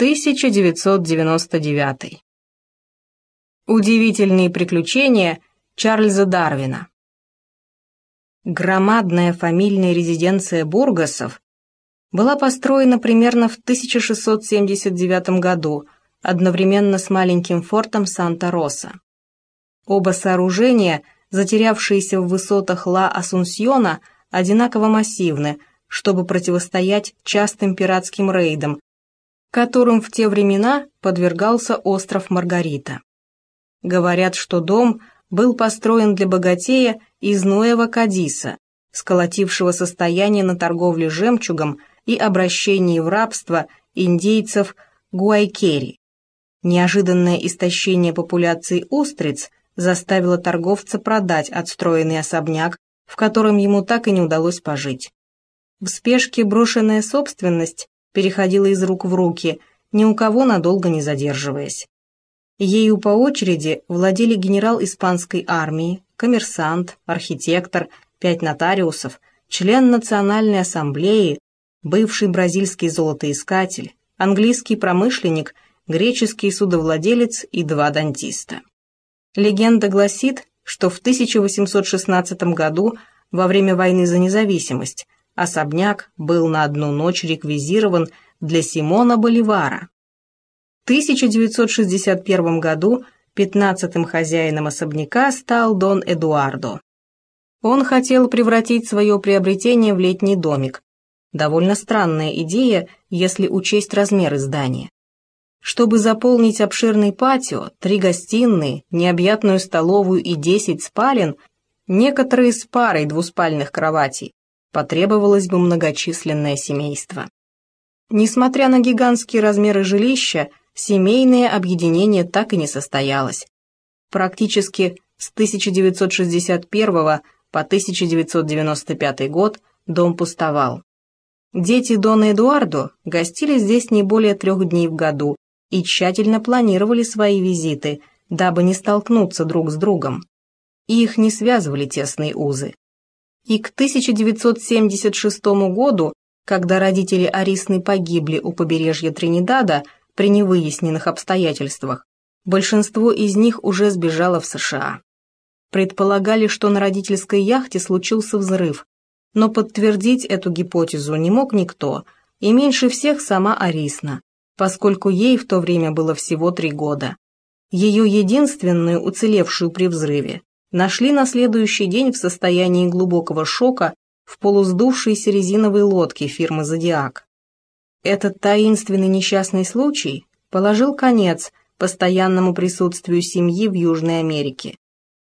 1999. Удивительные приключения Чарльза Дарвина. Громадная фамильная резиденция Бургасов была построена примерно в 1679 году, одновременно с маленьким фортом Санта-Роса. Оба сооружения, затерявшиеся в высотах Ла-Асунсьона, одинаково массивны, чтобы противостоять частым пиратским рейдам, которым в те времена подвергался остров Маргарита. Говорят, что дом был построен для богатея из Ноева Кадиса, сколотившего состояние на торговле жемчугом и обращении в рабство индейцев Гуайкери. Неожиданное истощение популяции устриц заставило торговца продать отстроенный особняк, в котором ему так и не удалось пожить. В спешке брошенная собственность переходила из рук в руки, ни у кого надолго не задерживаясь. Ею по очереди владели генерал испанской армии, коммерсант, архитектор, пять нотариусов, член Национальной ассамблеи, бывший бразильский золотоискатель, английский промышленник, греческий судовладелец и два дантиста. Легенда гласит, что в 1816 году, во время войны за независимость, особняк был на одну ночь реквизирован для Симона Боливара. В 1961 году пятнадцатым хозяином особняка стал Дон Эдуардо. Он хотел превратить свое приобретение в летний домик. Довольно странная идея, если учесть размеры здания. Чтобы заполнить обширный патио, три гостиные, необъятную столовую и десять спален, некоторые с парой двуспальных кроватей, потребовалось бы многочисленное семейство. Несмотря на гигантские размеры жилища, семейное объединение так и не состоялось. Практически с 1961 по 1995 год дом пустовал. Дети Дона Эдуардо гостили здесь не более трех дней в году и тщательно планировали свои визиты, дабы не столкнуться друг с другом. Их не связывали тесные узы и к 1976 году, когда родители Арисны погибли у побережья Тринидада при невыясненных обстоятельствах, большинство из них уже сбежало в США. Предполагали, что на родительской яхте случился взрыв, но подтвердить эту гипотезу не мог никто, и меньше всех сама Арисна, поскольку ей в то время было всего три года. Ее единственную уцелевшую при взрыве нашли на следующий день в состоянии глубокого шока в полуздувшейся резиновой лодке фирмы «Зодиак». Этот таинственный несчастный случай положил конец постоянному присутствию семьи в Южной Америке.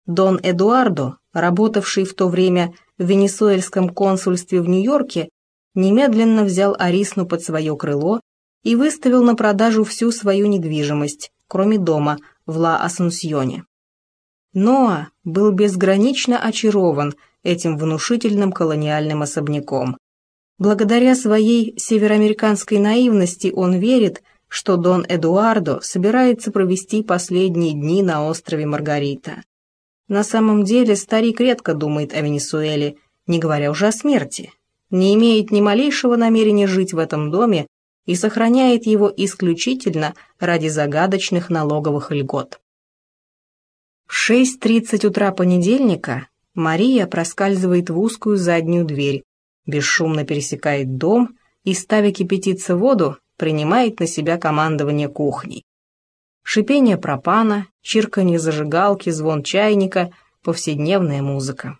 Дон Эдуардо, работавший в то время в венесуэльском консульстве в Нью-Йорке, немедленно взял Арисну под свое крыло и выставил на продажу всю свою недвижимость, кроме дома, в Ла-Асунсьоне. Ноа был безгранично очарован этим внушительным колониальным особняком. Благодаря своей североамериканской наивности он верит, что Дон Эдуардо собирается провести последние дни на острове Маргарита. На самом деле старик редко думает о Венесуэле, не говоря уже о смерти, не имеет ни малейшего намерения жить в этом доме и сохраняет его исключительно ради загадочных налоговых льгот. В 6.30 утра понедельника Мария проскальзывает в узкую заднюю дверь, бесшумно пересекает дом и, ставя кипятиться воду, принимает на себя командование кухней. Шипение пропана, чирканье зажигалки, звон чайника, повседневная музыка.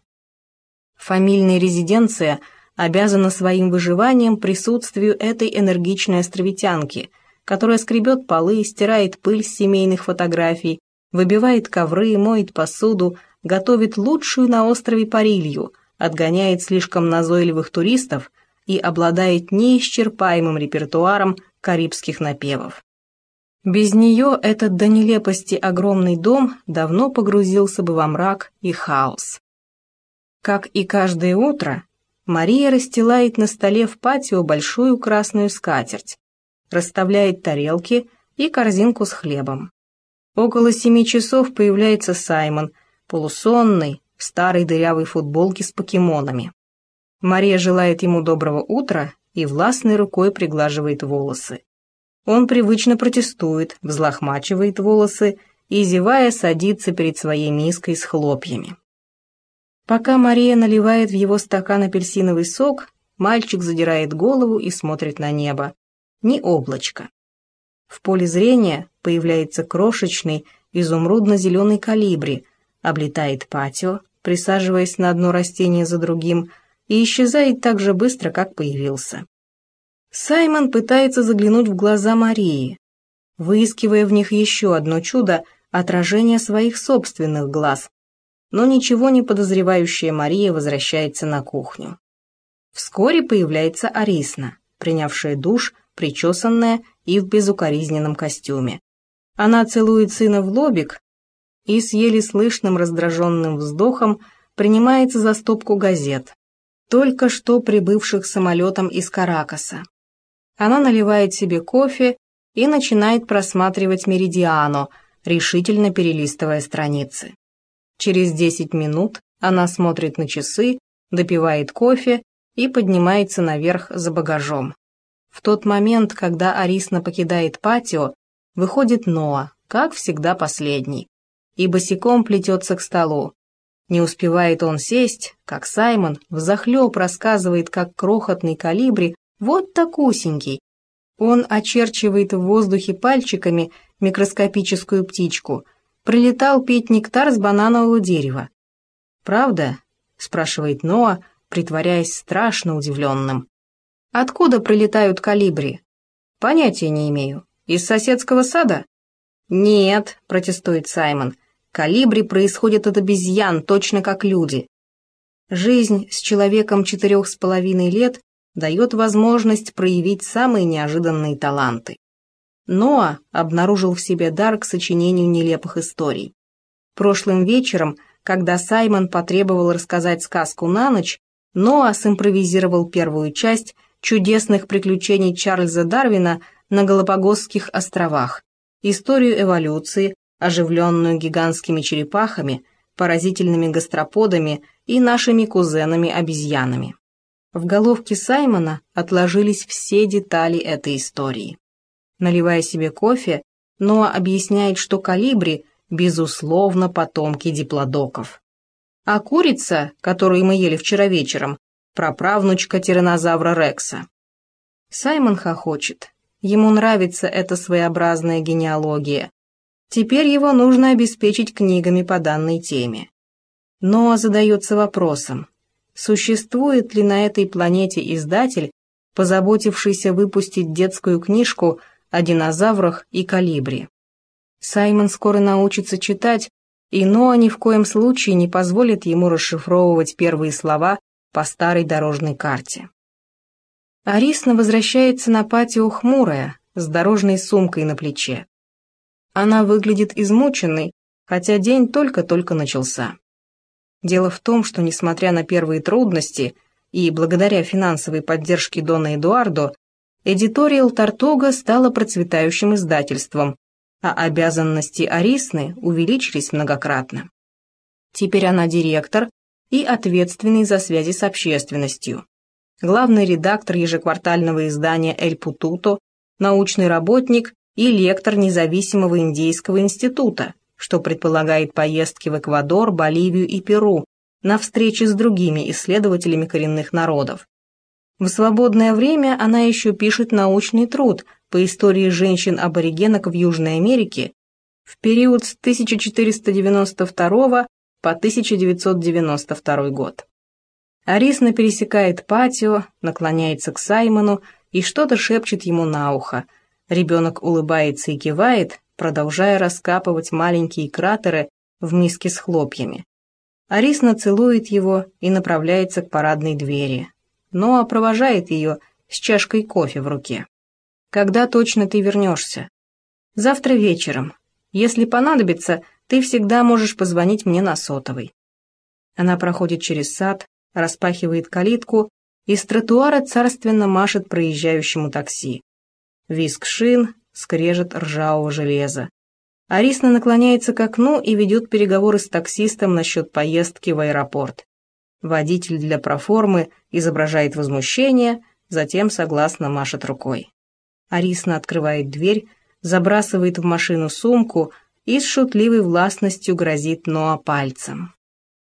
Фамильная резиденция обязана своим выживанием присутствию этой энергичной островитянки, которая скребет полы, стирает пыль с семейных фотографий, выбивает ковры, моет посуду, готовит лучшую на острове парилью, отгоняет слишком назойливых туристов и обладает неисчерпаемым репертуаром карибских напевов. Без нее этот до нелепости огромный дом давно погрузился бы во мрак и хаос. Как и каждое утро, Мария расстилает на столе в патио большую красную скатерть, расставляет тарелки и корзинку с хлебом. Около семи часов появляется Саймон, полусонный, в старой дырявой футболке с покемонами. Мария желает ему доброго утра и властной рукой приглаживает волосы. Он привычно протестует, взлохмачивает волосы и, зевая, садится перед своей миской с хлопьями. Пока Мария наливает в его стакан апельсиновый сок, мальчик задирает голову и смотрит на небо. Ни облачко. В поле зрения появляется крошечный изумрудно-зеленый калибри, облетает патио, присаживаясь на одно растение за другим, и исчезает так же быстро, как появился. Саймон пытается заглянуть в глаза Марии, выискивая в них еще одно чудо – отражение своих собственных глаз. Но ничего не подозревающая Мария возвращается на кухню. Вскоре появляется Арисна, принявшая душ, причесанная и в безукоризненном костюме. Она целует сына в лобик и с еле слышным раздраженным вздохом принимается за стопку газет, только что прибывших самолетом из Каракаса. Она наливает себе кофе и начинает просматривать «Меридиано», решительно перелистывая страницы. Через 10 минут она смотрит на часы, допивает кофе и поднимается наверх за багажом. В тот момент, когда Арисна покидает патио, выходит Ноа, как всегда последний, и босиком плетется к столу. Не успевает он сесть, как Саймон взахлеб рассказывает, как крохотный калибри вот такусенький. Он очерчивает в воздухе пальчиками микроскопическую птичку. Прилетал пить нектар с бананового дерева. «Правда?» — спрашивает Ноа, притворяясь страшно удивленным. «Откуда прилетают калибри?» «Понятия не имею. Из соседского сада?» «Нет», — протестует Саймон. «Калибри происходят от обезьян, точно как люди. Жизнь с человеком четырех с половиной лет дает возможность проявить самые неожиданные таланты. Ноа обнаружил в себе дар к сочинению нелепых историй. Прошлым вечером, когда Саймон потребовал рассказать сказку на ночь, Ноа симпровизировал первую часть чудесных приключений Чарльза Дарвина на Галапагосских островах, историю эволюции, оживленную гигантскими черепахами, поразительными гастроподами и нашими кузенами-обезьянами. В головке Саймона отложились все детали этой истории. Наливая себе кофе, Ноа объясняет, что калибри, безусловно, потомки диплодоков. А курица, которую мы ели вчера вечером, праправнучка тиранозавра Рекса. Саймон хохочет. Ему нравится эта своеобразная генеалогия. Теперь его нужно обеспечить книгами по данной теме. Ноа задается вопросом, существует ли на этой планете издатель, позаботившийся выпустить детскую книжку о динозаврах и калибре. Саймон скоро научится читать, и Ноа ни в коем случае не позволит ему расшифровывать первые слова по старой дорожной карте. Арисна возвращается на патио хмурая, с дорожной сумкой на плече. Она выглядит измученной, хотя день только-только начался. Дело в том, что, несмотря на первые трудности и благодаря финансовой поддержке Дона Эдуардо, Эдиториал Тартога стала процветающим издательством, а обязанности Арисны увеличились многократно. Теперь она директор и ответственный за связи с общественностью, главный редактор ежеквартального издания «Эль Путуто», научный работник и лектор независимого индейского института, что предполагает поездки в Эквадор, Боливию и Перу на встречи с другими исследователями коренных народов. В свободное время она еще пишет научный труд по истории женщин-аборигенок в Южной Америке в период с 1492 по 1992 год. Арисна пересекает патио, наклоняется к Саймону и что-то шепчет ему на ухо. Ребенок улыбается и кивает, продолжая раскапывать маленькие кратеры в миске с хлопьями. Арисна целует его и направляется к парадной двери. Ноа провожает ее с чашкой кофе в руке. «Когда точно ты вернешься?» «Завтра вечером. Если понадобится, ты всегда можешь позвонить мне на сотовый». Она проходит через сад, распахивает калитку и с тротуара царственно машет проезжающему такси. Виск шин, скрежет ржавого железа. Арисна наклоняется к окну и ведет переговоры с таксистом насчет поездки в аэропорт. Водитель для проформы изображает возмущение, затем согласно машет рукой. Арисна открывает дверь, забрасывает в машину сумку и с шутливой властностью грозит Ноа пальцем.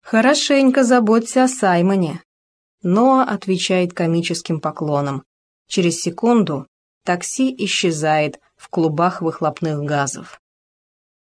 «Хорошенько заботься о Саймоне». Ноа отвечает комическим поклоном. Через секунду такси исчезает в клубах выхлопных газов.